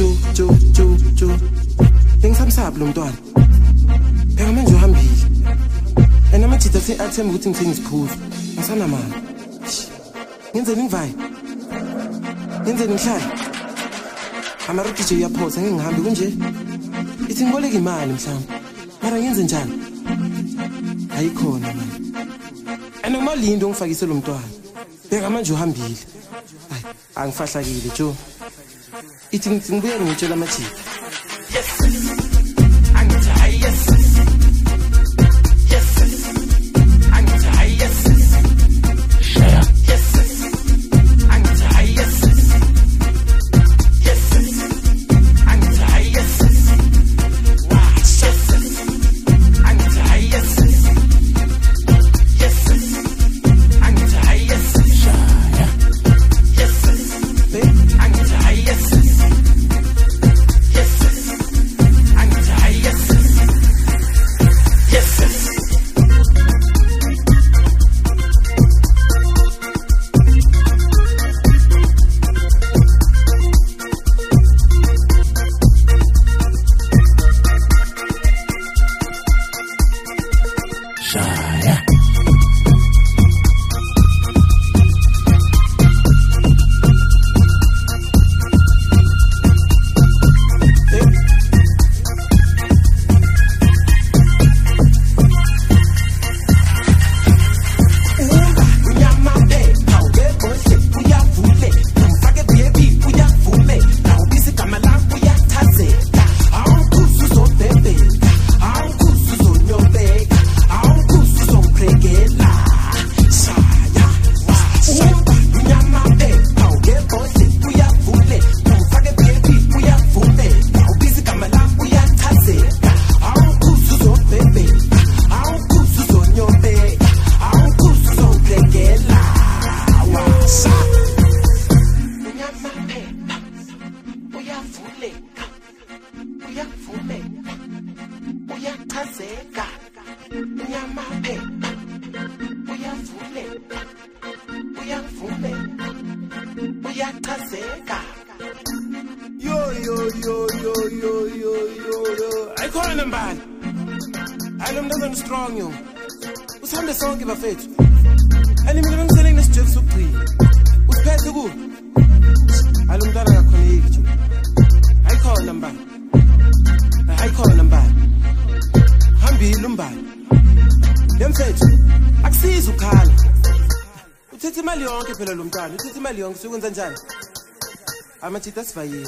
jo jo jo jo bengisamsaba lo mntwana? Phela manje uhambile and amajida ase-athemba ukuthi ngithe ngiziphuze ngisanamani ngenzeni ngivaye ngenzeni ngihlale? Amarudije uyaphosa ngeke ngihambe kunje? Ithi ngiboleke imali mhlawumbe. Mara ngenze njani? Ayikhona mani and kumalindo ongifakise lo mntwana. Beka manje uhambile. Hayi angifahlakile joe. ithi ngibuyeni ngitshela amathiphi amaphepha uyavuleka uyavuleka uyachazeka. Yoyoyoyoyoyoyo ayikhona mbali hayi lo mntazana strong yo. Usihambe sonke bafethu. And mina bemsele nesijevu sokugcina. Usiphethe ku hayi lo mntana akakhoneki uthelo lo mntana uthitha imali yonke njani? Amajita yo.